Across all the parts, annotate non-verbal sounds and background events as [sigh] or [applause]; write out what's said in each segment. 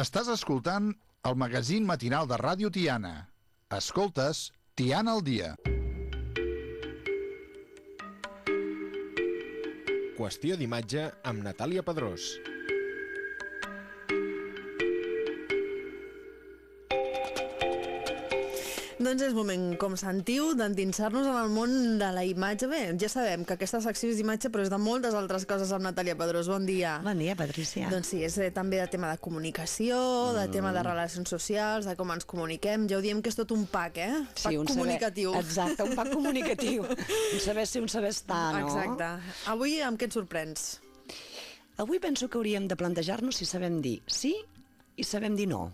Estàs escoltant el magazín matinal de Ràdio Tiana. Escoltes Tiana al dia. Qüestió d'imatge amb Natàlia Pedrós. Doncs és moment, com sentiu, d'endinsar-nos en el món de la imatge. Bé, ja sabem que aquesta secció és d'imatge, però és de moltes altres coses amb Natàlia Pedrós. Bon dia. Bon dia, Patricia. Doncs sí, és eh, també de tema de comunicació, de tema de relacions socials, de com ens comuniquem. Ja ho diem que és tot un pack, eh? Pack un comunicatiu. Saber, exacte, un pack [laughs] comunicatiu. un saber ser, un saber estar, no? Exacte. Avui amb què et sorprens? Avui penso que hauríem de plantejar-nos si sabem dir sí i sabem dir no.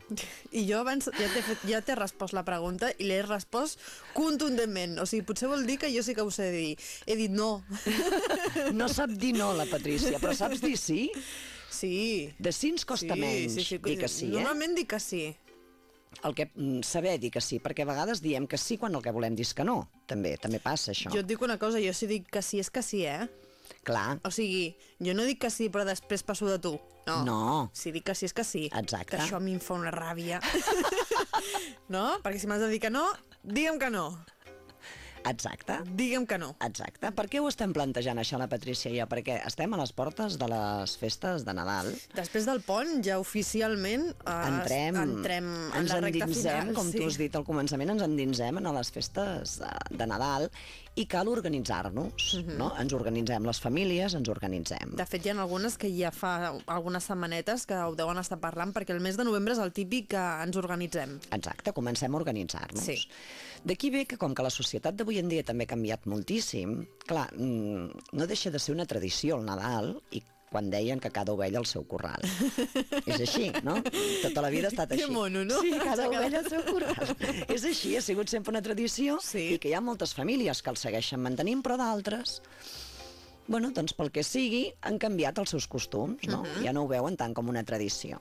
I jo abans ja t'he ja respost la pregunta i l'he respost contundentment. O sigui, potser vol dir que jo sí que ho sé dir. He dit no. [laughs] No sap dir no, la Patrícia, però saps dir sí? Sí. De sí ens costa sí, menys sí, sí, dir que sí, eh? Normalment dic que sí. El que, mm, saber dir que sí, perquè a vegades diem que sí quan el que volem dir és que no. També, també passa això. Jo et dic una cosa, jo si dic que sí és que sí, eh? Clar. O sigui, jo no dic que sí, però després passo de tu. No. No. Si dic que sí, és que sí. Exacte. Que això a mi em fa una ràbia. [laughs] no? Perquè si m'has de dir que no, digue'm que no. Exacte. Digue'm que no. Exacte. Per què ho estem plantejant, això, la Patrícia i jo? Perquè estem a les portes de les festes de Nadal. Després del pont, ja oficialment eh, entrem, entrem en ens la recta final. com sí. tu has dit al començament, ens endinsem a les festes de, de Nadal i cal organitzar-nos, uh -huh. no? Ens organitzem les famílies, ens organitzem. Mhm. De fet, hi ha algunes que ja fa algunes setmanetes que ho deuen estar parlant, perquè el mes de novembre és el típic que ens organitzem. Exacte, comencem a organitzar-nos. Sí. D'aquí ve que, com que la societat d'avui en dia també ha canviat moltíssim, clar, mm, no deixa de ser una tradició el Nadal i quan deien que cada ovella al seu corral. [laughs] és així, no? Tota la vida ha estat Que així. mono, no? Sí, cada [laughs] Cada- ovella al seu corral. [laughs] és així, ha sigut sempre una tradició Sí. i que hi ha moltes famílies que el segueixen mantenint, però d'altres bueno, doncs pel que sigui, han canviat els seus costums, no? Uh -huh. Ja no ho veuen tant com una tradició.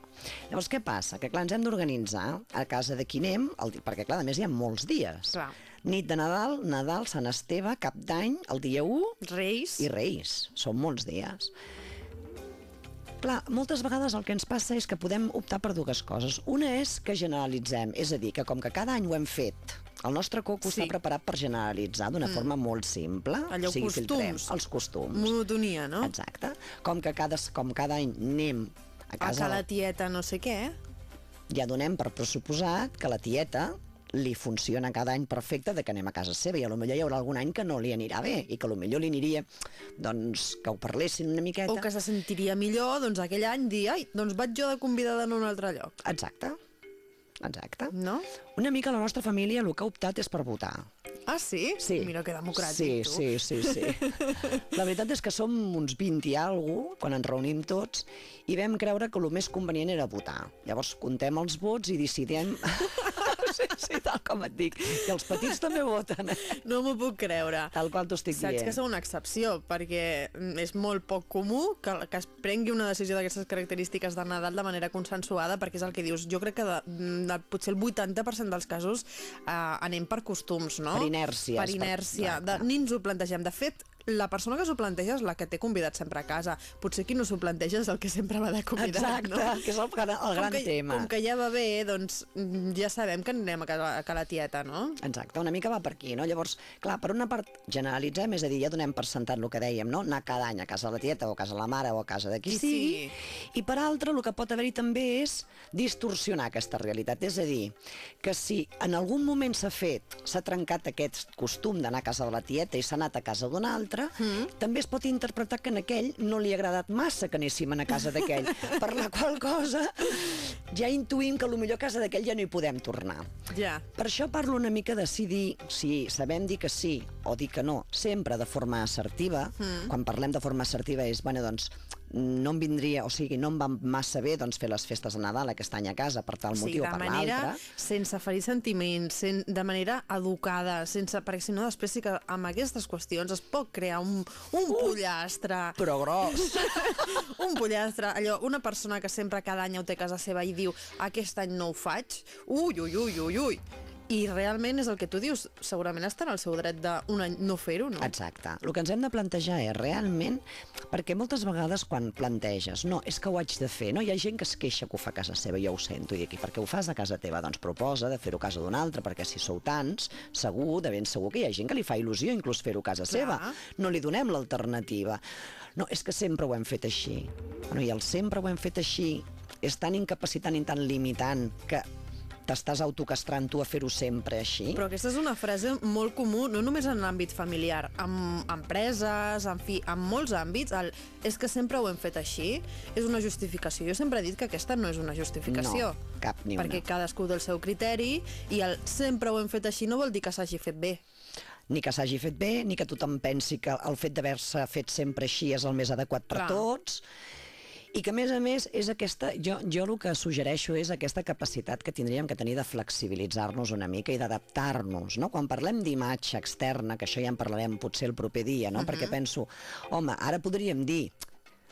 Llavors, què passa? Que, clar, ens hem d'organitzar a casa de qui anem, el, perquè, clar, a més hi ha molts dies. Clar. Nit de Nadal, Nadal, Sant Esteve, Cap d'Any, el dia 1 Reis... i Reis. Són molts dies. Clar, moltes vegades el que ens passa és que podem optar per dues coses. Una és que generalitzem, és a dir, que com que cada any ho hem fet, el nostre coco Sí. està preparat per generalitzar d'una forma molt simple. Allò, o sigui, filtrem costums. Els costums. Monotonia, no? Exacte. Com que cada, com cada any anem a A casa, que la tieta no sé què. ja donem per pressuposat que la tieta li funciona cada any perfecte de que anem a casa seva i a lo millor hi haurà algun any que no li anirà bé i que a lo millor li aniria doncs que ho parlessin una miqueta O que se sentiria millor, doncs aquell any dir, ai, doncs vaig jo de convidada en un altre lloc. exacte exacte No? una mica la nostra família el que ha optat és per votar Ah, sí? Sí. Mira que democràtic, sí, tu. Sí, sí, sí. [laughs] La veritat és que som uns 20 i alguna quan ens reunim tots, i vam creure que el més convenient era votar. Llavors contem els vots i decidim... [laughs] sí, sí, [laughs] tal com et dic. I els petits també voten, eh? No m'ho puc creure. Tal qual t'ho estic Saps dient. que sou una excepció, perquè és molt poc comú que, que es prengui una decisió d'aquestes característiques de Nadal de manera consensuada, perquè és el que dius. Jo crec que de, de, potser el 80% dels casos eh, anem per costums, no? Per inèrcia, Per és per- inèrcia. De, ni ens ho plantegem. De fet, la persona que s'ho planteja és la que té convidat sempre a casa. Potser qui no s'ho planteja és el que sempre va de convidat, Exacte, no? que és el, gran- el gran com que, tema. Com que ja va bé, doncs mm, ja sabem que anem a casa, a casa la tieta, no? Exacte, una mica va per aquí, no? Llavors, clar, per una part generalitzem, és a dir, ja donem per sentat el que dèiem, no? Anar cada any a casa de la tieta o a casa de la mare o a casa de qui Sí. sigui. I per altra, el que pot haver-hi també és distorsionar aquesta realitat. És a dir, que si en algun moment s'ha fet, s'ha trencat aquest costum d'anar a casa de la tieta i s'ha anat a casa d'una altra, mm. també es pot interpretar que en aquell no li ha agradat massa que anéssim a casa d'aquell, [laughs] per la qual cosa ja intuïm que potser a casa d'aquell ja no hi podem tornar. Ja. Per això parlo una mica de si dir, si sabem dir que sí o dir que no, sempre de forma assertiva. Mm. Quan parlem de forma assertiva és, bueno, doncs, no em vindria, o sigui, no em va massa bé doncs, fer les festes de Nadal aquest any a casa per tal Sí, motiu o per manera l'altre. sense ferir sentiments, sen, de manera educada, sense, perquè si no després sí que amb aquestes qüestions es pot crear un, un Uh! pollastre. Però gros. [laughs] un pollastre, allò, una persona que sempre cada any ho té a casa seva i diu aquest any no ho faig, ui, ui, ui, ui, ui. I realment és el que tu dius, segurament està en el seu dret d'un any no fer-ho, no? Exacte. El que ens hem de plantejar és realment, perquè moltes vegades quan planteges, no, és que ho haig de fer, no? Hi ha gent que es queixa que ho fa a casa seva, jo ho sento, i aquí, perquè ho fas a casa teva? Doncs proposa de fer-ho a casa d'un altre, perquè si sou tants, segur, de ben segur que hi ha gent que li fa il·lusió inclús fer-ho a casa Clar. seva. No li donem l'alternativa. No, és que sempre ho hem fet així. Bueno, I el sempre ho hem fet així és tan incapacitant i tan limitant que t'estàs autocastrant tu a fer-ho sempre així. Però aquesta és una frase molt comú, no només en l'àmbit familiar, amb empreses, en fi, en molts àmbits, el, és que sempre ho hem fet així, és una justificació. Jo sempre he dit que aquesta no és una justificació. No, cap ni una. Perquè cadascú del seu criteri, i el sempre ho hem fet així no vol dir que s'hagi fet bé. ni que s'hagi fet bé, ni que tothom pensi que el fet d'haver-se fet sempre així és el més adequat per Clar. tots, i que, a més a més, és aquesta, jo, jo el que suggereixo és aquesta capacitat que tindríem que tenir de flexibilitzar-nos una mica i d'adaptar-nos, no? Quan parlem d'imatge externa, que això ja en parlarem potser el proper dia, no? Uh -huh. Perquè penso, home, ara podríem dir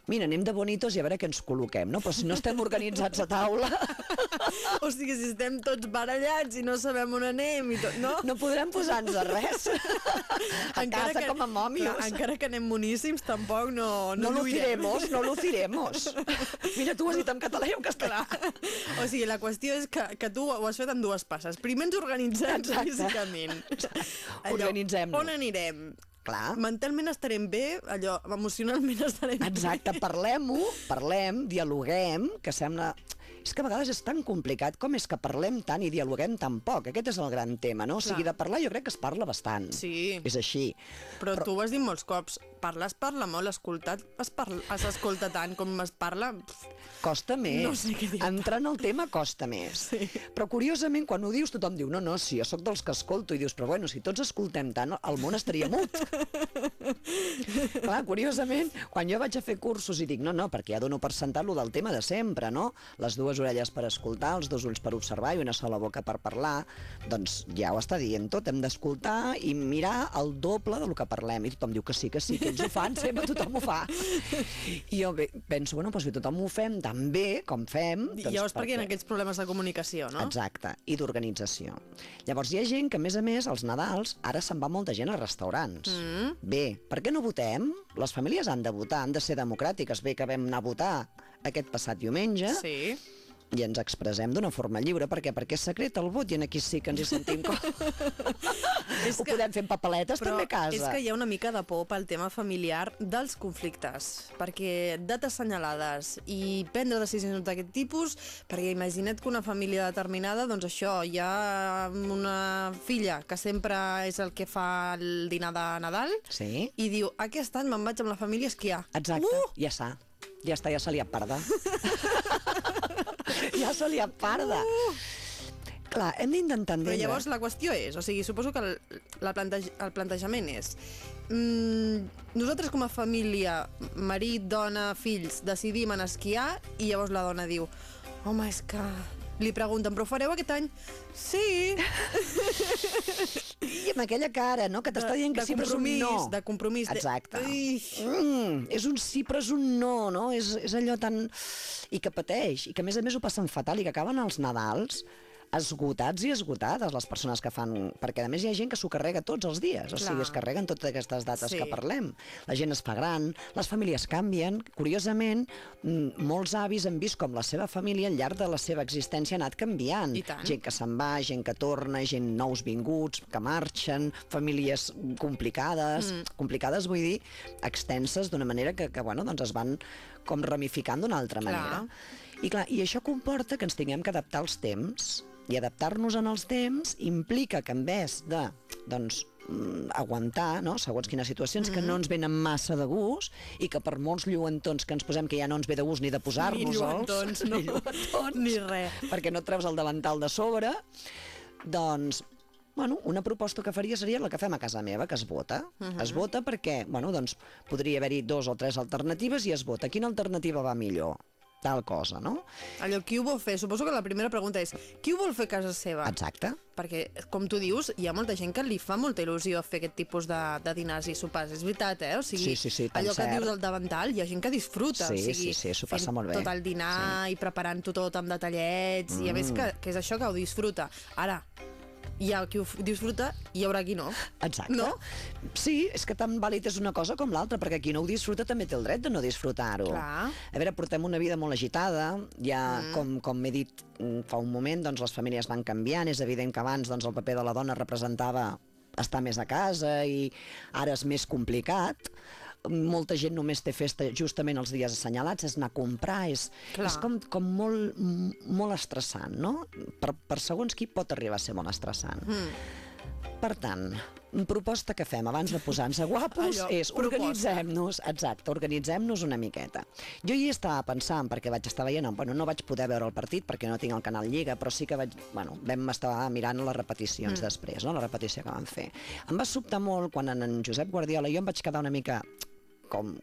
mira, anem de bonitos i a veure què ens col·loquem, no? Però si no estem organitzats a taula, [laughs] O sigui, si estem tots barallats i no sabem on anem i tot, no? no podrem posar-nos a res. [laughs] a casa com a mòmios. Clar, encara que anem moníssims, tampoc no, No no luciremos, no luciremos. [laughs] Mira, tu ho has dit en català i en castellà. O sigui, la qüestió és que, que tu ho has fet en dues passes. Primer ens organitzem Exacte. físicament. Organitzem-nos. On anirem? Clar. Mentalment estarem bé, allò, emocionalment [laughs] estarem Exacte, parlem-ho, parlem, dialoguem, que sembla... És que a vegades és tan complicat com és que parlem tant i dialoguem tan poc. Aquest és el gran tema, no? O sigui, Clar. de parlar jo crec que es parla bastant. Sí. És així. bé. Però, tu ho has dit molts cops. Parlar es parla molt, escoltar es, parla, es escolta tant com es parla... Costa més. No sé què dir. Entrar en el tema costa més. Sí. Però curiosament, quan ho dius, tothom diu, no, no, si jo sóc dels que escolto, i dius, però bueno, si tots escoltem tant, el món estaria mut. [laughs] Clar, curiosament, quan jo vaig a fer cursos i dic, no, no, perquè ja dono per sentat lo del tema de sempre, no? Les dues orelles per escoltar, els dos ulls per observar i una sola boca per parlar, doncs ja ho està dient tot, hem d'escoltar i mirar el doble del que parlem. I tothom diu que sí, que sí, que ells ho fan, sempre tothom ho fa. I jo penso, bueno, doncs si tothom ho fem tan bé com fem... I Doncs llavors per què hi ha què? aquests problemes de comunicació, no? Exacte, i d'organització. Llavors hi ha gent que, a més a més, als Nadals, ara se'n va molta gent a restaurants. Mm. Bé, per què no votem? Les famílies han de votar, han de ser democràtiques. Bé, que vam anar a votar aquest passat diumenge Sí. I ens expressem d'una forma lliure, perquè perquè és secret el vot i en aquí sí que ens hi sentim com... [laughs] És Ho podem fer amb papeletes Però també a casa. és que hi ha una mica de por pel tema familiar dels conflictes, perquè dates assenyalades i prendre decisions d'aquest tipus, perquè imagina't que una família determinada, doncs això, hi ha una filla que sempre és el que fa el dinar de Nadal Sí, i diu, aquest any me'n vaig amb la família a esquiar. exacte, Uh! ja està. Ja està, ja se li ha parda. [laughs] [laughs] ja se li ha parda. Clar, hem d'intentar Però entendre... llavors la qüestió és, o sigui, suposo que el, la plantej el plantejament és mm, nosaltres com a família, marit, dona, fills, decidim anar a esquiar i llavors la dona diu home, és que... Li pregunten, però fareu aquest any? Sí! [laughs] I amb aquella cara, no?, que t'està dient que de sí, però és un no. de compromís. de- Exacte. Ui. Mm, és un sí, però és un no, no? És, és allò tan... I que pateix, i que a més a més ho passen fatal, i que acaben els Nadals esgotats i esgotades les persones que fan... Perquè a més hi ha gent que s'ho carrega tots els dies, o Clar. sigui, es carreguen totes aquestes dates Sí. que parlem. La gent es fa gran, les famílies canvien. Curiosament, molts avis han vist com la seva família al llarg de la seva existència ha anat canviant. Gent que se'n va, gent que torna, gent nous vinguts, que marxen, famílies complicades, mm. complicades vull dir, extenses d'una manera que, que bueno, doncs es van com ramificant d'una altra Clar. manera. I clar, i això comporta que ens tinguem que adaptar als temps, i adaptar-nos en els temps implica que en vez de, doncs, mm, aguantar, no?, segons quines situacions que no ens venen massa de gust i que per molts lluentons que ens posem que ja no ens ve de gust ni de Ni posar-nos-els lluentons, [laughs] no. ni lluentons, Ni res. perquè no et treus el davantal de sobre, doncs Bueno, una proposta que faria seria la que fem a casa meva, que es vota. Uh -huh. Es vota perquè, bueno, doncs, podria haver-hi dos o tres alternatives i es vota. Quina alternativa va millor? Tal cosa, no? Allò, qui ho vol fer? Suposo que la primera pregunta és qui ho vol fer a casa seva? Exacte. Perquè, com tu dius, hi ha molta gent que li fa molta il·lusió fer aquest tipus de, de dinars i sopars. És veritat, eh? O sigui, Sí, sí, sí, allò que cert. et dius del davantal, hi ha gent que disfruta. Sí, o sigui, sí, sí, s'ho passa molt bé. tot el dinar sí. i preparant-ho tot amb detallets, mm. i a més que, que és això que ho disfruta. Ara, hi ha qui ho disfruta i hi haurà qui no. Exacte. No? Sí, és que tan vàlid és una cosa com l'altra, perquè qui no ho disfruta també té el dret de no disfrutar-ho. A veure, portem una vida molt agitada, ja, mm. com, com m'he dit mm, fa un moment, doncs les famílies van canviant, és evident que abans doncs, el paper de la dona representava estar més a casa i ara és més complicat molta gent només té festa justament els dies assenyalats, és anar a comprar, és, Clar. és com, com molt, molt estressant, no? Per, per segons qui pot arribar a ser molt estressant. Mm. Per tant, proposta que fem abans de posar-nos guapos [laughs] Allò, és organitzem-nos, exacte, organitzem-nos una miqueta. Jo hi estava pensant, perquè vaig estar veient, bueno, no vaig poder veure el partit perquè no tinc el canal Lliga, però sí que vaig, bueno, vam estar mirant les repeticions mm. després, no? la repetició que van fer. Em va sobtar molt quan en Josep Guardiola jo em vaig quedar una mica com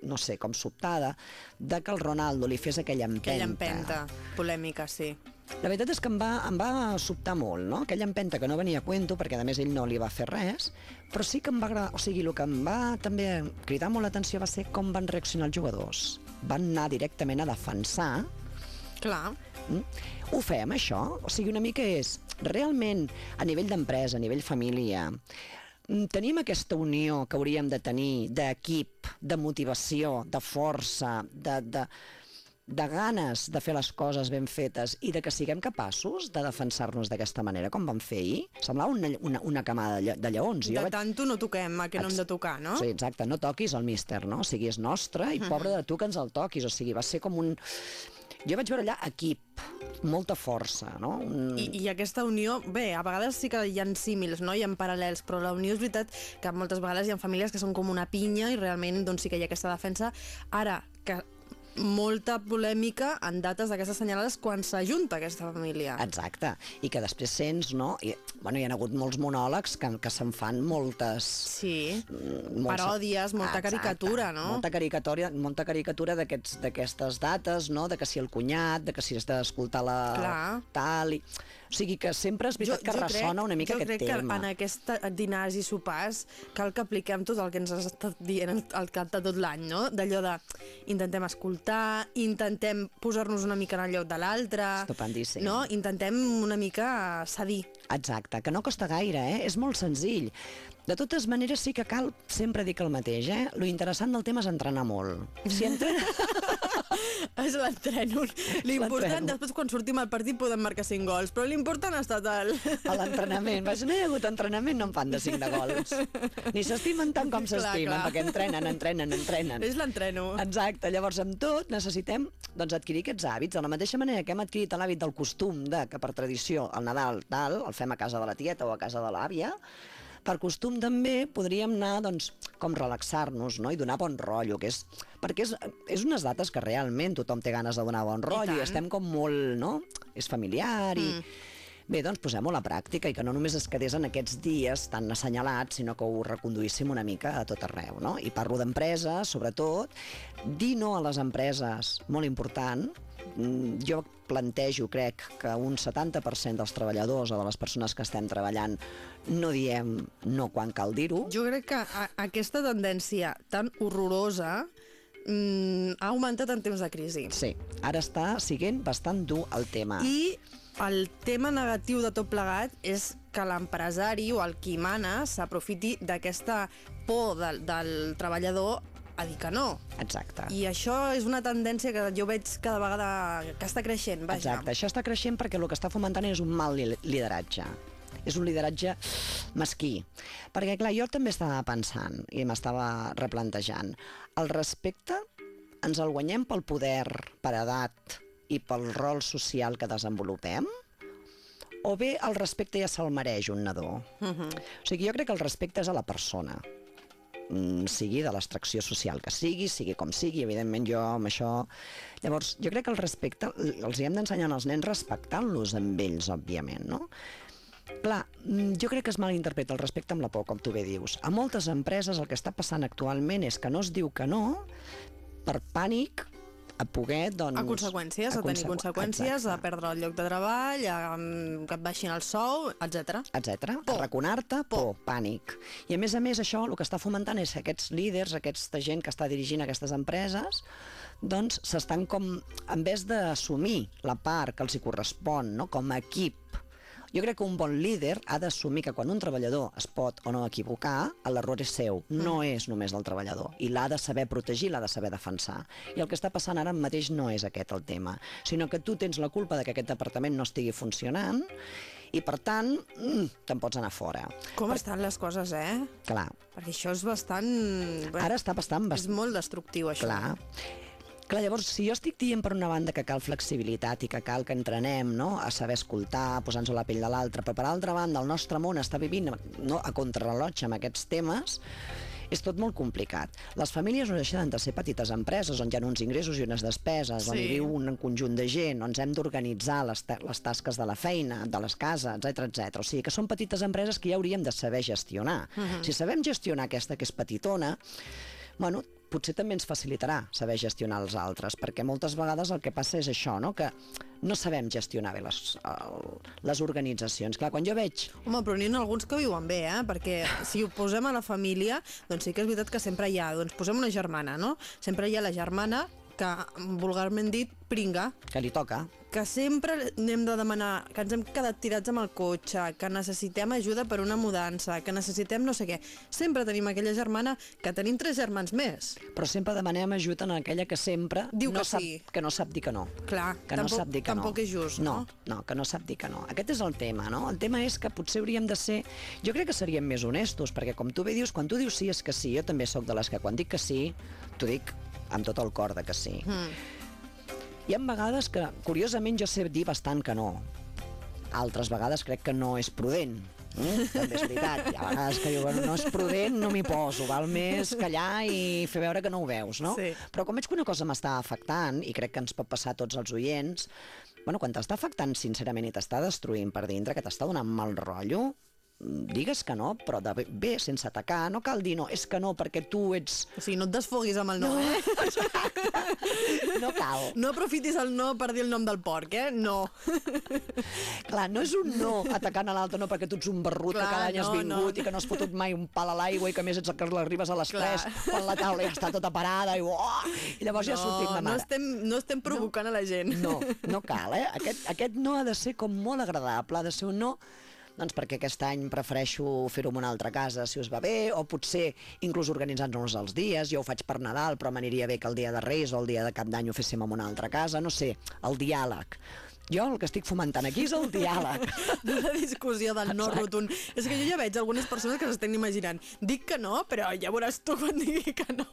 no sé, com sobtada, de que el Ronaldo li fes aquella empenta. Aquella empenta. Polèmica, sí. La veritat és que em va, em va sobtar molt, no? Aquella empenta que no venia a cuento, perquè a més ell no li va fer res, però sí que em va agradar, o sigui, el que em va també cridar molt l'atenció va ser com van reaccionar els jugadors. Van anar directament a defensar Clar. Mm? Ho fem, això? O sigui, una mica és, realment, a nivell d'empresa, a nivell família, tenim aquesta unió que hauríem de tenir d'equip, de motivació, de força, de, de, de ganes de fer les coses ben fetes i de que siguem capaços de defensar-nos d'aquesta manera, com vam fer ahir. Semblava una, una, una camada de, de lleons. De tanto no toquem a que no hem de tocar, no? Sí, exacte, no toquis el míster, no? O sigui, és nostre i pobre de tu que ens el toquis. O sigui, va ser com un... Jo vaig veure allà equip, molta força, no? Un... I, I aquesta unió, bé, a vegades sí que hi ha símils, no? hi ha paral·lels, però la unió és veritat que moltes vegades hi ha famílies que són com una pinya i realment doncs, sí que hi ha aquesta defensa. Ara, que molta polèmica en dates d'aquestes assenyalades quan s'ajunta aquesta família. Exacte, i que després sents, no? I, bueno, hi ha hagut molts monòlegs que, que se'n fan moltes... Sí, mm, paròdies, molta Exacte, caricatura, no? Molta caricatura, molta caricatura d'aquestes dates, no? De que si el cunyat, de que si has d'escoltar la... Clar. Tal, i... O sigui que sempre és veritat que ressona una mica jo aquest crec tema. que en aquests dinars i sopars cal que apliquem tot el que ens has estat dient al- cap de tot l'any, no? D'allò de intentem escoltar, intentem posar-nos una mica en el lloc de l'altre, Estupendíssim. no? Intentem una mica cedir. Exacte, que no costa gaire, eh? És molt senzill. De totes maneres, sí que cal sempre dir que el mateix, eh? Lo interessant del tema és entrenar molt. Si entrena... [laughs] És l'entreno. L'important, després quan sortim al partit podem marcar 5 gols, però l'important ha estat el... a l'entrenament. Vaig, no hi ha hagut entrenament, no en fan de 5 de gols. Ni s'estimen tant com s'estimen, perquè entrenen, entrenen, entrenen. És l'entreno. Exacte, llavors amb tot necessitem doncs, adquirir aquests hàbits, de la mateixa manera que hem adquirit l'hàbit del costum de que per tradició el Nadal tal, el fem a casa de la tieta o a casa de l'àvia, per costum també podríem anar doncs, com relaxar-nos no? i donar bon rotllo, que és, perquè és, és unes dates que realment tothom té ganes de donar bon rotllo i, tant. estem com molt, no? És familiar i... Mm. Bé, doncs posem-ho a la pràctica i que no només es quedés en aquests dies tan assenyalats, sinó que ho reconduíssim una mica a tot arreu, no? I parlo d'empreses, sobretot. Dir no a les empreses, molt important. Mm, Jo plantejo, crec, que un 70% dels treballadors o de les persones que estem treballant no diem no quan cal dir-ho. Jo crec que a, aquesta tendència tan horrorosa mm, ha augmentat en temps de crisi. Sí, ara està siguent bastant dur el tema. I el tema negatiu de tot plegat és que l'empresari o el qui mana s'aprofiti d'aquesta por del, del treballador a dir que no. Exacte. I això és una tendència que jo veig cada vegada que està creixent, vaja. Exacte, això està creixent perquè el que està fomentant és un mal li- lideratge. És un lideratge mesquí. Perquè, clar, jo també estava pensant i m'estava replantejant. El respecte ens el guanyem pel poder, per edat i pel rol social que desenvolupem? O bé el respecte ja se'l mereix un nadó? Uh -huh. O sigui, jo crec que el respecte és a la persona sigui de l'extracció social que sigui, sigui com sigui, evidentment jo amb això... Llavors, jo crec que el respecte els hi hem d'ensenyar als nens respectant-los amb ells, òbviament, no? Clar, mm, jo crec que es malinterpreta el respecte amb la por, com tu bé dius. A moltes empreses el que està passant actualment és que no es diu que no per pànic a poder, doncs... A conseqüències, a, tenir consequ- conseqüències, a Exacte. perdre el lloc de treball, a mm, que et baixin el sou, etc. etc. Por. Arraconar-te, por, pànic. I a més a més això el que està fomentant és que aquests líders, aquesta gent que està dirigint aquestes empreses, doncs s'estan com, en vez d'assumir la part que els hi correspon, no? com a equip, Jo crec que un bon líder ha d'assumir que quan un treballador es pot o no equivocar, l'error és seu, no és només del treballador. I l'ha de saber protegir, l'ha de saber defensar. I el que està passant ara mateix no és aquest el tema, sinó que tu tens la culpa de que aquest departament no estigui funcionant i, per tant, mm, te'n pots anar fora. Com estan les coses, eh? Clar, Perquè això és bastant... ara està bastant... És bastant molt destructiu, això. Clar. Clar, llavors, si jo estic dient per una banda que cal flexibilitat i que cal que entrenem no? a saber escoltar, posant-nos a la pell de l'altre, però per altra banda el nostre món està vivint no? a contrarrellotge amb aquests temes, és tot molt complicat. Les famílies no deixen de ser petites empreses on hi ha uns ingressos i unes despeses, on Sí. hi viu un conjunt de gent, on ens hem d'organitzar les, ta les tasques de la feina, de les cases, etc etc. O sigui que són petites empreses que ja hauríem de saber gestionar. Si sabem gestionar aquesta que és petitona, bueno, potser també ens facilitarà saber gestionar els altres, perquè moltes vegades el que passa és això, no? que no sabem gestionar bé les, el, les organitzacions. Clar, quan jo veig Home, però n'hi ha alguns que viuen bé, eh? Perquè si ho posem a la família, doncs sí que és veritat que sempre hi ha, doncs posem una germana, no? Sempre hi ha la germana que, vulgarment dit, pringa, que li toca, que sempre anem de demanar, que ens hem quedat tirats amb el cotxe, que necessitem ajuda per una mudança, que necessitem no sé què. Sempre tenim aquella germana que tenim tres germans més. però sempre demanem ajuda en aquella que sempre Diu no que sap, sí. que no sap dir que no. Clar, que tampoc, no sap dir que tampoc no. és just, no? no? No, que no sap dir que no. Aquest és el tema, no? El tema és que potser hauríem de ser... Jo crec que seríem més honestos, perquè com tu bé dius, quan tu dius sí és que sí, jo també sóc de les que quan dic que sí, t'ho dic amb tot el cor de que sí. Mm. Hi ha vegades que, curiosament, jo sé dir bastant que no. Altres vegades crec que no és prudent. Mm? També és veritat. Hi ha vegades que diu, bueno, no és prudent, no m'hi poso. Val més callar i fer veure que no ho veus, no? Sí. Però com veig que una cosa m'està afectant, i crec que ens pot passar a tots els oients, bueno, quan t'està afectant sincerament i t'està destruint per dintre, que t'està donant mal rotllo, digues que no, però de bé, bé, sense atacar, no cal dir no, és que no, perquè tu ets... O sigui, no et desfoguis amb el no, no. eh? [laughs] No cal. No aprofitis el no per dir el nom del porc, eh? No. Clar, no és un no atacant a l'altre, no perquè tu ets un barrut Clar, que cada any has no, vingut no. i que no has fotut mai un pal a l'aigua i que més ets el que l'arribes a les Clar. 3 quan la taula ja està tota parada i, oh, i llavors ja sortim de no mare. estem, no estem provocant no. a la gent. No, no cal, eh? Aquest, aquest no ha de ser com molt agradable, ha de ser un no doncs perquè aquest any prefereixo fer-ho en una altra casa si us va bé, o potser inclús organitzant-nos els dies, jo ho faig per Nadal però m'aniria bé que el dia de Reis o el dia de Cap d'Any ho féssim en una altra casa, no sé, el diàleg. Jo el que estic fomentant aquí és el diàleg. [laughs] La discussió del no rotund. És que jo ja veig algunes persones que s'estan imaginant. Dic que no, però ja veuràs tu quan digui que no.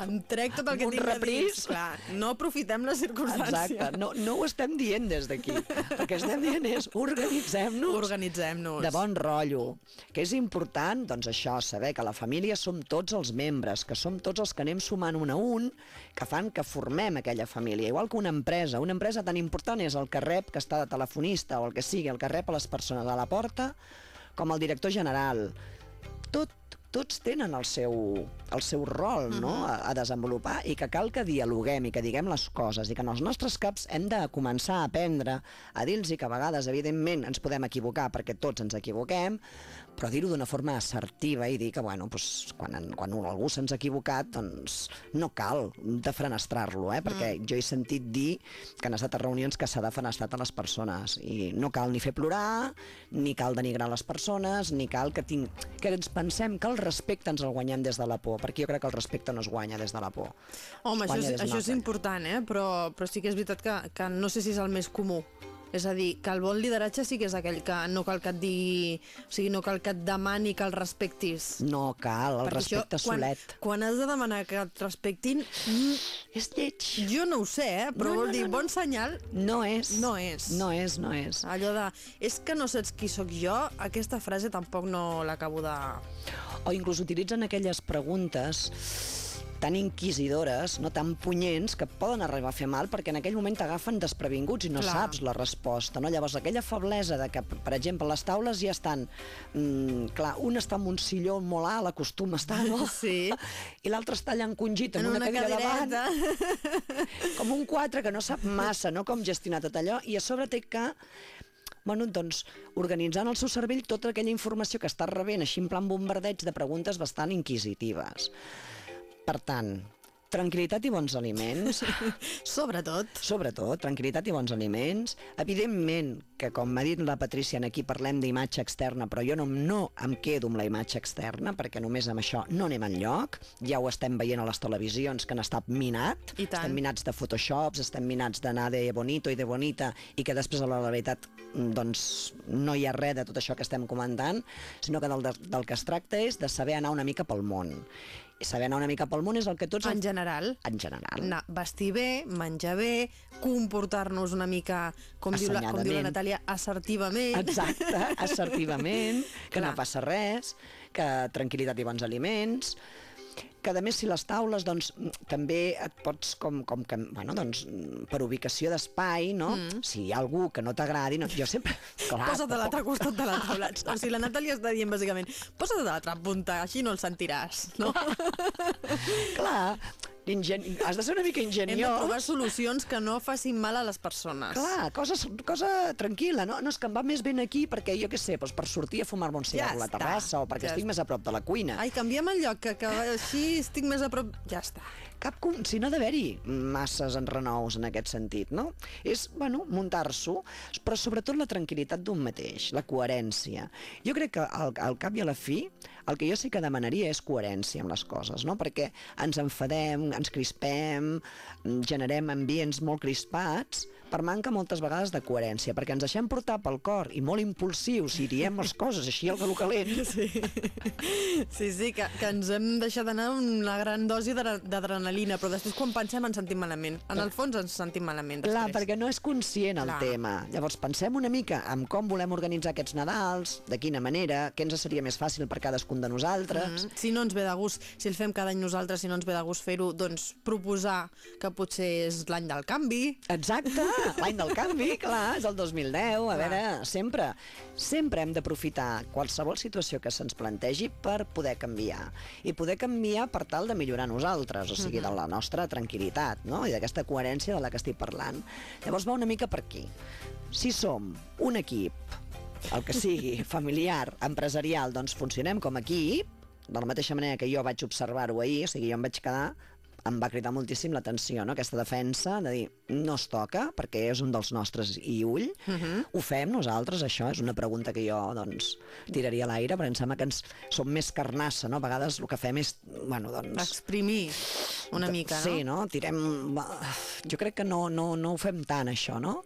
Em trec tot el que un tinc a dir. reprís. Clar, no aprofitem la circumstància. Exacte, no, no ho estem dient des d'aquí. El que estem dient és organitzem-nos Organitzem-nos. de bon rotllo. Que és important, doncs això, saber que la família som tots els membres, que som tots els que anem sumant un a un, que fan que formem aquella família. Igual que una empresa. Una empresa tan important és el que rep, que està de telefonista o el que sigui, el que rep a les persones a la porta, com el director general. Tot tots tenen el seu, el seu rol no? a, a desenvolupar i que cal que dialoguem i que diguem les coses i que en els nostres caps hem de començar a aprendre a dir-los que a vegades, evidentment, ens podem equivocar perquè tots ens equivoquem, però dir-ho d'una forma assertiva i dir que, bueno, doncs, quan, en- quan algú se'ns ha equivocat, doncs no cal defenestrar-lo, eh? perquè jo he sentit dir que han estat a reunions que s'ha defenestrat a les persones i no cal ni fer plorar, ni cal denigrar les persones, ni cal que, tinc, que ens pensem que el respecte ens el guanyem des de la por, perquè jo crec que el respecte no es guanya des de la por. Home, això, és, això és important, eh? però, però sí que és veritat que, que no sé si és el més comú. És a dir, que el bon lideratge sí que és aquell que no cal que et digui... O sigui, no cal que et demani que el respectis. No cal, el Perquè respecte això, quan, solet. Quan has de demanar que et respectin, mm, És lleig. jo no ho sé, eh? però No, vol no, dir, no, no. bon senyal, No és. No és. No és, no és. allò de és que no saps qui sóc jo, aquesta frase tampoc no l'acabo de... O inclús utilitzen aquelles preguntes tan inquisidores, no tan punyents, que poden arribar a fer mal perquè en aquell moment t'agafen desprevinguts i no Clar. saps la resposta. No? Llavors, aquella feblesa de que, per exemple, les taules ja estan... Mm, clar, un està en un silló molt alt, acostuma a estar, no? [laughs] Sí. I l'altre està allà encongit en, En una, una cadira davant, cadireta. com un quatre que no sap massa no? com gestionar tot allò, i a sobre té que bueno, doncs, organitzant el seu cervell tota aquella informació que està rebent així en plan bombardeig de preguntes bastant inquisitives. Per tant, Tranquilitat i bons aliments. Sobretot. Sobretot, tranquil·litat i bons aliments. Evidentment que, com m'ha dit la Patricia, aquí parlem d'imatge externa, però jo no, no em quedo amb la imatge externa, perquè només amb això no anem enlloc. Ja ho estem veient a les televisions, que han estat minat. I tant. Estem minats de photoshops, estem minats d'anar de bonito i de bonita, i que després a la realitat doncs, no hi ha res de tot això que estem comentant, sinó que del, del que es tracta és de saber anar una mica pel món. Saber anar una mica pel món és el que tots... En general. En general. Anar, vestir bé, menjar bé, comportar-nos una mica, com diu, la, com diu la. Natàlia, assertivament. Exacte, [laughs] assertivament, que no Clar. passa res, que tranquil·litat i bons aliments, que a més si les taules doncs, també et pots com, com que, bueno, doncs, per ubicació d'espai, no? Mm. Si hi ha algú que no t'agradi, no, jo sempre... [laughs] Clar, Posa't a l'altre costat de la taula. O sigui, la Natàlia està dient, bàsicament, posa't a l'altra punta, així no el sentiràs, no? [laughs] Clar, ingen... has de ser una mica Hem de ingeniós. trobar solucions que no facin mal a les persones. Clar, cosa, cosa tranquil·la, no? No és que em va més ben aquí perquè, jo què sé, doncs per sortir a fumar-me un cigarro a la està, terrassa o perquè ja estic està. més a prop de la cuina. Ai, canviem el lloc, que, que així estic més a prop... Ja està. cap si no ha d'haver-hi masses enrenous en aquest sentit, no? És, bueno, muntar-s'ho, però sobretot la tranquil·litat d'un mateix, la coherència. Jo crec que al, al cap i a la fi el que jo sí que demanaria és coherència amb les coses, no? Perquè ens enfadem, ens crispem, generem ambients molt crispats per manca moltes vegades de coherència, perquè ens deixem portar pel cor i molt impulsius i diem les coses així al galo calent. [laughs] Sí, sí, sí que, que ens hem deixat d'anar una gran dosi d'adre- d'adrenalina, però després quan pensem ens sentim malament. En el fons ens sentim malament després. Clar, perquè no és conscient el Clar. tema. Llavors pensem una mica en com volem organitzar aquests Nadals, de quina manera, què ens seria més fàcil per cadascun de nosaltres. Mm, Si no ens ve de gust, si el fem cada any nosaltres, si no ens ve de gust fer-ho, doncs proposar que potser és l'any del canvi. Exacte, [laughs] l'any del canvi, clar, és el 2010, a veure, sempre, sempre hem d'aprofitar qualsevol situació que se'ns plantegi per poder canviar. I poder canviar per tal de millorar nosaltres, o sigui, de la nostra tranquil·litat, no? I d'aquesta coherència de la que estic parlant. Llavors va una mica per aquí. Si som un equip, el que sigui, [laughs] familiar, empresarial, doncs funcionem com a equip, de la mateixa manera que jo vaig observar-ho ahir, o sigui, jo em vaig quedar em va cridar moltíssim l'atenció, no? aquesta defensa de dir, no es toca, perquè és un dels nostres i ull, uh -huh. ho fem nosaltres, això és una pregunta que jo doncs, tiraria a l'aire, perquè em sembla que ens som més carnassa, no? a vegades el que fem és, bueno, doncs... Exprimir una mica, no? Sí, no? Tirem... Jo crec que no, no, no ho fem tant, això, no?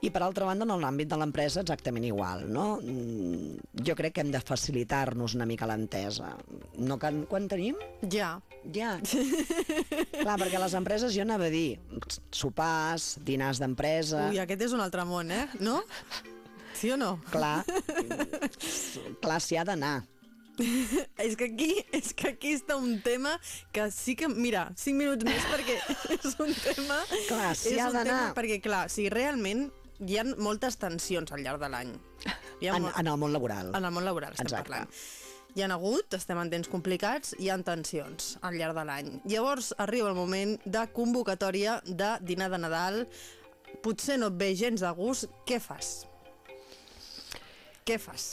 I per altra banda, en l'àmbit de l'empresa exactament igual, no? Mm, Jo crec que hem de facilitar-nos una mica l'entesa. No can... Quan tenim? Ja. Ja. [laughs] Clar, perquè les empreses jo anava a dir sopars, dinars d'empresa... Ui, aquest és un altre món, eh? No? Sí o no? Clar, [laughs] clar, s'hi ha d'anar. És que aquí és que aquí està un tema que sí que... Mira, 5 minuts més perquè [laughs] és un tema... Clar, s'hi ha d'anar. Perquè, clar, si realment hi ha moltes tensions al llarg de l'any. En, mo- en el món laboral. en el món laboral estem Exacte. parlant. Hi han hagut, estem en temps complicats, hi han tensions al llarg de l'any. Llavors arriba el moment de convocatòria de dinar de Nadal. Potser no et ve gens de gust. Què fas? Què fas?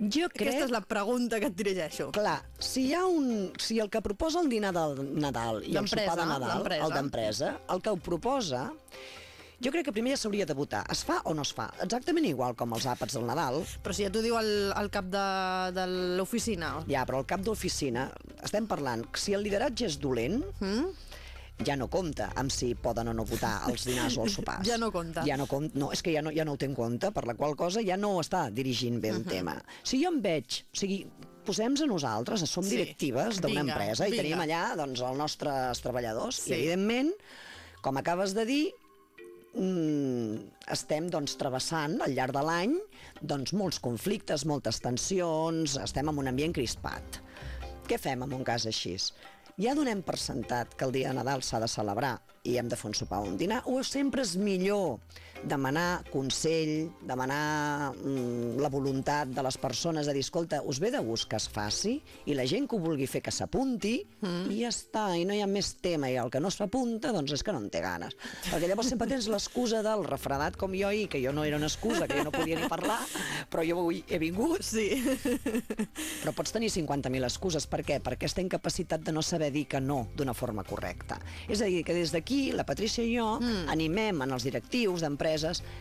Jo crec... Aquesta és la pregunta que et dirigeixo. Clar, si hi ha un... Si el que proposa el dinar del Nadal i el sopar de Nadal, el d'empresa, el que ho proposa, jo crec que primer ja s'hauria de votar. Es fa o no es fa? Exactament igual com els àpats del Nadal. Però si ja t'ho diu el, el cap de, de l'oficina. Ja, però al cap d'oficina estem parlant si el lideratge és dolent, Mm? ja no compta amb si poden o no votar els dinars o els sopars. [laughs] Ja no compta. Ja no compta, no, és que ja no, ja no ho té en compte, per la qual cosa ja no està dirigint bé el tema. Si jo em veig, o sigui, posem-nos a nosaltres, som Sí, directives d'una vinga, empresa i vinga. tenim allà doncs, els nostres treballadors Sí. i, evidentment, com acabes de dir, mm, estem doncs, travessant al llarg de l'any doncs, molts conflictes, moltes tensions, estem en un ambient crispat. Què fem en un cas així? Ja donem per sentat que el dia de Nadal s'ha de celebrar, i hem de fer un sopar o un dinar, o sempre és millor demanar consell, demanar mm, la voluntat de les persones de dir, escolta, us ve de gust que es faci i la gent que ho vulgui fer que s'apunti mm. i ja està, i no hi ha més tema i el que no s'apunta, doncs és que no en té ganes perquè llavors sempre tens l'excusa del refredat com jo ahir, que jo no era una excusa que jo no podia ni parlar, però jo avui he vingut Sí. però pots tenir 50.000 excuses. Per què? Per aquesta incapacitat de no saber dir que no d'una forma correcta. És a dir, que des d'aquí, la Patrícia i jo mm. animem en els directius d'empreses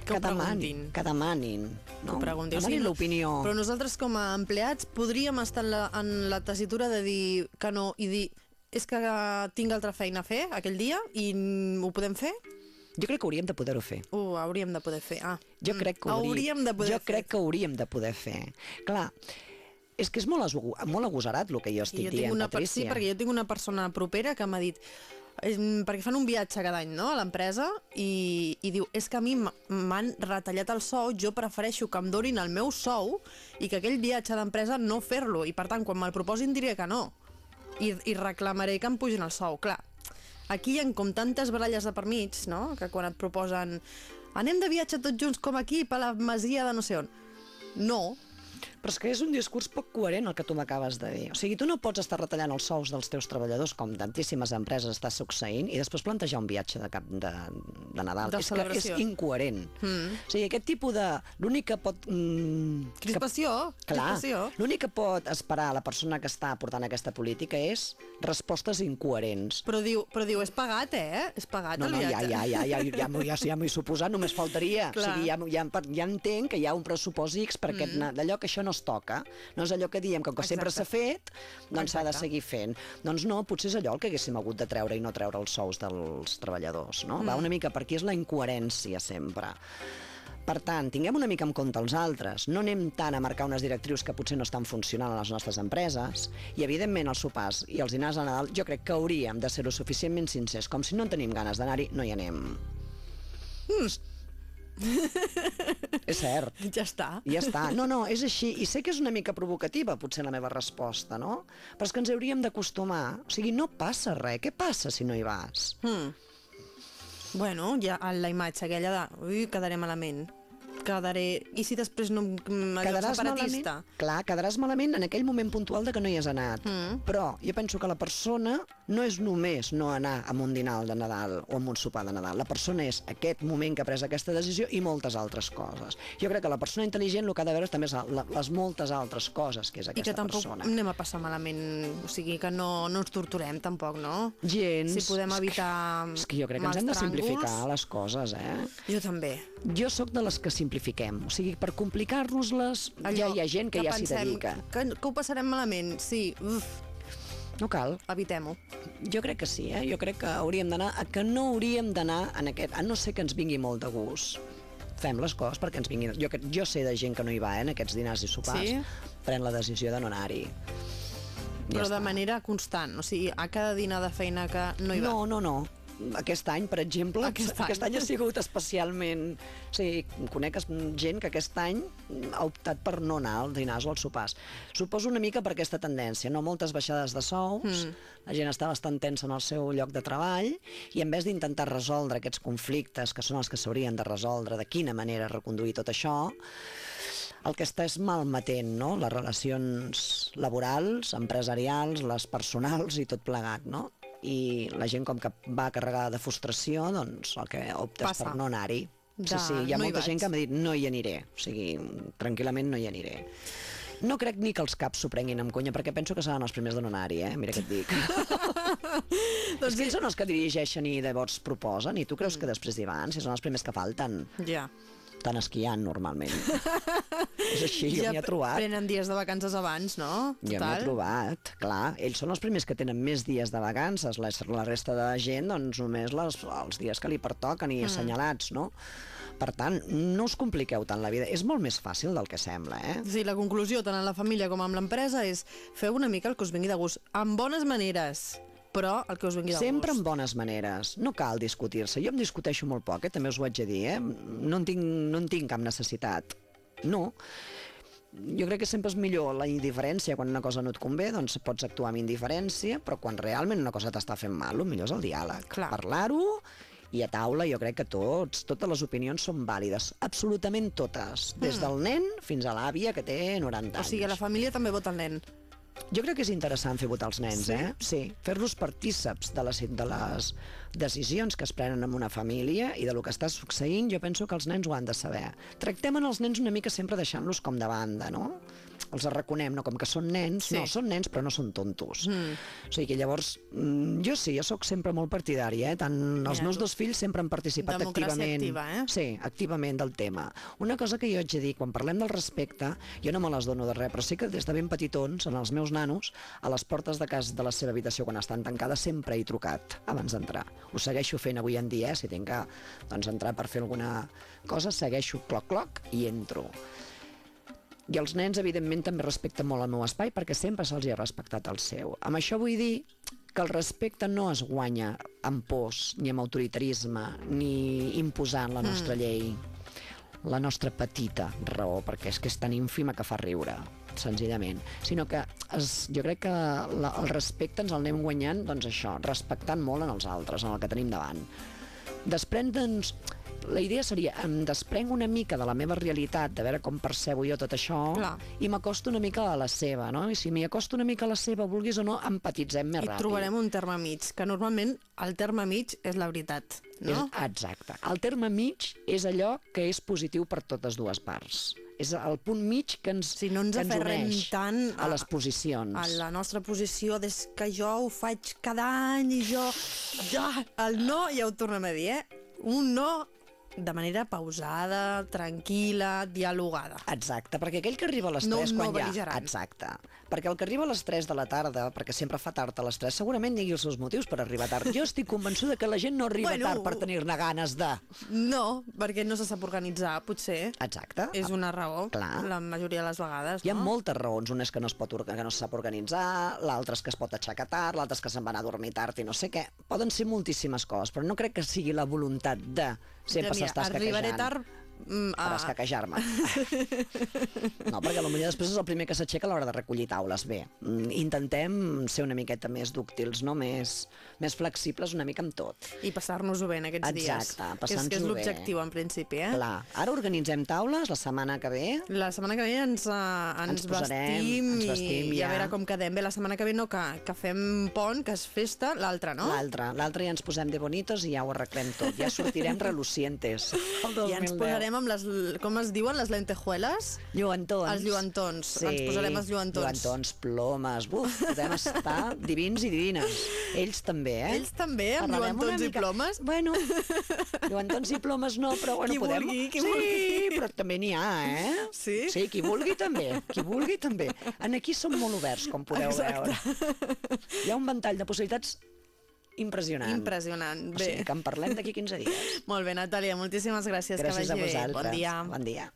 Que ho que, demanin, preguntin. que demanin. No? Ho pregunti. O Demanin sigui, l'opinió. Però nosaltres, com a empleats, podríem estar en la, en la tessitura de dir que no i dir és que tinc altra feina a fer aquell dia i mm, ho podem fer? Jo crec que hauríem de poder-ho fer. Ho hauríem de poder fer. Ah. Jo mm, crec que ho hauríem de poder jo fer. crec que hauríem de poder fer. Clar, és que és molt, molt agosarat el que jo estic jo dient, tinc una, per- Patrícia. Sí, perquè jo tinc una persona propera que m'ha dit eh, perquè fan un viatge cada any no, a l'empresa i, i diu, és que a mi m'han retallat el sou, jo prefereixo que em donin el meu sou i que aquell viatge d'empresa no fer-lo, i per tant, quan me'l proposin diré que no, i, i reclamaré que em pugin el sou, clar. Aquí hi ha com tantes baralles de per mig, no?, que quan et proposen anem de viatge tots junts com aquí a la masia de no sé on. No, Però és que és un discurs poc coherent el que tu m'acabes de dir. O sigui, tu no pots estar retallant els sous dels teus treballadors, com tantíssimes empreses està succeint, i després plantejar un viatge de, cap de, de Nadal. De és que és incoherent. Mm. O sigui, aquest tipus de... L'únic que pot... Mm, crispació, que, clar, l'únic que pot esperar la persona que està portant aquesta política és respostes incoherents. Però diu, però diu, és pagat, eh? És pagat No, el no, ja, viatge. ja, ja, ja, ja, [laughs] ja, m'ho- ja, ja m'ho he suposat, només faltaria. Clar. O sigui, ja, ja, ja entenc que hi ha un pressupost X per aquest, mm. d'allò que això no es toca. No és allò que diem que, com que sempre s'ha fet, doncs s'ha de seguir fent. Doncs no, potser és allò el que haguéssim hagut de treure i no treure els sous dels treballadors. No? Mm. Va una mica per aquí és la incoherència sempre. Per tant, tinguem una mica en compte els altres. No anem tant a marcar unes directrius que potser no estan funcionant a les nostres empreses. I, evidentment, els sopars i els dinars a Nadal jo crec que hauríem de ser-ho suficientment sincers. Com si no en tenim ganes d'anar-hi, no hi anem. És cert. [laughs] Ja està. Ja està. No, no, és així. I sé que és una mica provocativa, potser, la meva resposta, no? Però és que ens hauríem d'acostumar. O sigui, no passa res. Què passa si no hi vas? Hmm. Bueno, ja la imatge aquella de... Ui, quedaré malament. Quedaré... I si després no... Quedaràs separatista? malament? Clar, quedaràs malament en aquell moment puntual de que no hi has anat. Mm. Però jo penso que la persona no és només no anar a un dinar de Nadal o a un sopar de Nadal. La persona és aquest moment que ha pres aquesta decisió i moltes altres coses. Jo crec que la persona intel·ligent el que ha de veure també és les moltes altres coses que és I que aquesta tampoc persona. anem a passar malament, o sigui, que no, no ens torturem tampoc, no? Gens. Si podem És que- evitar És que jo crec que ens hem de simplificar les coses, eh? Jo també. Jo sóc de les que simplifiquem. O sigui, per complicar-nos-les ja hi ha gent que, ja s'hi dedica. Que, que ho passarem malament, sí. Uf, No cal. evitem-ho. Jo crec que sí, eh? Jo crec que hauríem d'anar... a Que no hauríem d'anar en aquest... A no ser que ens vingui molt de gust. Fem les coses perquè ens vinguin... Jo, que- jo sé de gent que no hi va, eh, en aquests dinars i sopars. Sí? Pren la decisió de no anar-hi. Però està. de manera constant, o sigui, a cada dinar de feina que no hi va. No, no, no. Aquest any, per exemple, Aquest aquest, aquest any. any ha sigut especialment... O sigui, conec gent que aquest any ha optat per no anar als dinars o als sopars. Suposo una mica per aquesta tendència, no? Moltes baixades de sous, mm. la gent està bastant tensa en el seu lloc de treball i en vez d'intentar resoldre aquests conflictes, que són els que s'haurien de resoldre, de quina manera reconduir tot això, el que està és malmetent, no? Les relacions laborals, empresarials, les personals i tot plegat, no? I la gent com que va carregada de frustració, doncs el que opta és Passa. per no anar-hi. Sí, sí, hi ha no hi molta gent vaig. que m'ha dit no hi aniré, o sigui, tranquil·lament no hi aniré. No crec ni que els caps s'ho prenguin amb conya, perquè penso que seran els primers de no anar-hi, eh? Mira què et dic. [laughs] doncs ells són els que dirigeixen i llavors proposen, i tu creus que després hi van, si són els primers que falten. Ja. Estan esquiant, normalment. [laughs] és així, jo ja m'hi he trobat. prenen dies de vacances abans, no? Jo m'hi he trobat, clar. Ells són els primers que tenen més dies de vacances. La, la resta de gent, doncs, només les, els dies que li pertoquen i mm. assenyalats, no? Per tant, no us compliqueu tant la vida. És molt més fàcil del que sembla, eh? Sí, la conclusió, tant en la família com amb l'empresa, és feu una mica el que us vingui de gust, amb bones maneres, però el que us vingui de Sempre gust. amb bones maneres. No cal discutir-se. Jo em discuteixo molt poc, eh? també us ho haig de dir. Eh? No, en tinc, no en tinc cap necessitat. No. jo crec que sempre és millor la indiferència. Quan una cosa no et convé, doncs pots actuar amb indiferència, però quan realment una cosa t'està fent mal, el millor és el diàleg. Parlar-ho i a taula jo crec que tots, totes les opinions són vàlides, absolutament totes, des del nen fins a l'àvia que té 90 O anys. sigui, la família també vota el nen. Jo crec que és interessant fer votar els nens, Sí? eh? Sí, fer-los partíceps de les, de les decisions que es prenen en una família i de lo que està succeint, jo penso que els nens ho han de saber. Tractem en els nens una mica sempre deixant-los com de banda, no? Els arraconem, no? Com que són nens, Sí. no, són nens però no són tontos. Mm. O sigui que llavors, mm, jo sí, jo sóc sempre molt partidària, eh? Tant els Mira, meus tu. dos fills sempre han participat Democràcia activament. activa, eh? Sí, activament del tema. Una cosa que jo haig de dir, quan parlem del respecte, jo no me les dono de res, però sí que des de ben petitons, en els meus nanos, a les portes de casa de la seva habitació quan estan tancades sempre he trucat abans d'entrar. Ho segueixo fent avui en dia, eh? si tinc que doncs, entrar per fer alguna cosa, segueixo cloc-cloc i entro. I els nens, evidentment, també respecten molt el meu espai perquè sempre se'ls ha respectat el seu. Amb això vull dir que el respecte no es guanya amb pors, ni amb autoritarisme, ni imposant la nostra mm. llei. La nostra petita raó, perquè és que és tan ínfima que fa riure, senzillament. Sinó que es, jo crec que la, el respecte ens el anem guanyant, doncs això, respectant molt en els altres, en el que tenim davant. Desprendre'ns la idea seria, em desprenc una mica de la meva realitat, de veure com percebo jo tot això, Clar. i m'acosto una mica a la seva, no? I si m'hi acosto una mica a la seva, vulguis o no, empatitzem més I ràpid. trobarem un terme mig, que normalment el terme mig és la veritat, no? És, exacte. El terme mig és allò que és positiu per totes dues parts. És el punt mig que ens, Si no ens que ens aferrem uneix tant a, a- les posicions. a la nostra posició des que jo ho faig cada any i jo... Ja, el no ja ho tornem a dir, eh? Un no de manera pausada, tranquil·la, dialogada. Exacte, perquè aquell que arriba a les No- 3 no quan ja... Exacte. Perquè el que arriba a les 3 de la tarda, perquè sempre fa tard a les 3, segurament digui els seus motius per arribar tard. Jo estic convençuda que la gent no arriba Bueno, tard per tenir-ne ganes de... No, perquè no se sap organitzar, potser. Exacte. És una raó, Clar. la majoria de les vegades, Hi ha no? moltes raons. Una és que no, es pot, que no se sap organitzar, l'altra és que es pot aixecar tard, l'altra és que se'n va anar a dormir tard i no sé què. Poden ser moltíssimes coses, però no crec que sigui la voluntat de sempre s'està arribaré escaquejant. tard mm, Per a... escaquejar-me. [laughs] no, perquè potser després és el primer que s'aixeca a l'hora de recollir taules. Bé, mm, intentem ser una miqueta més dúctils, no? més, més flexibles una mica amb tot. I passar-nos-ho bé en aquests dies. Exacte, és, que és bé. l'objectiu, en principi, eh? Clar, ara organitzem taules la setmana que ve. La setmana que ve ens, uh, ens, Ens posarem, vestim, ens vestim i, i a ja. veure com quedem. Bé, la setmana que ve no, que, que fem pont, que és festa, l'altra, no? L'altre, l'altre ja ens posem de bonitos i ja ho arreglem tot. Ja sortirem [laughs] relucientes. El I ens 2010. Posarem amb les, com es diuen, les lentejueles? Lluantons. Els lluantons. Ens posarem els lluantons. Lluantons, plomes. Buf, podem estar [laughs] divins i divines. Ells també, eh? Ells també, amb Parlarem lluantons i plomes? Bueno, [laughs] lluantons i plomes no, però bueno, Qui podem... vulgui, qui sí, vulgui. però també n'hi ha, eh? Sí? Sí, qui vulgui també, qui vulgui també. En aquí som molt oberts, com podeu Exacte. veure. Hi ha un ventall de possibilitats impressionant. Impressionant. O Bé. sigui, que en parlem d'aquí 15 dies. [laughs] Molt bé, Natàlia, moltíssimes gràcies. Gràcies que a bé. vosaltres. Bon dia. Bon dia.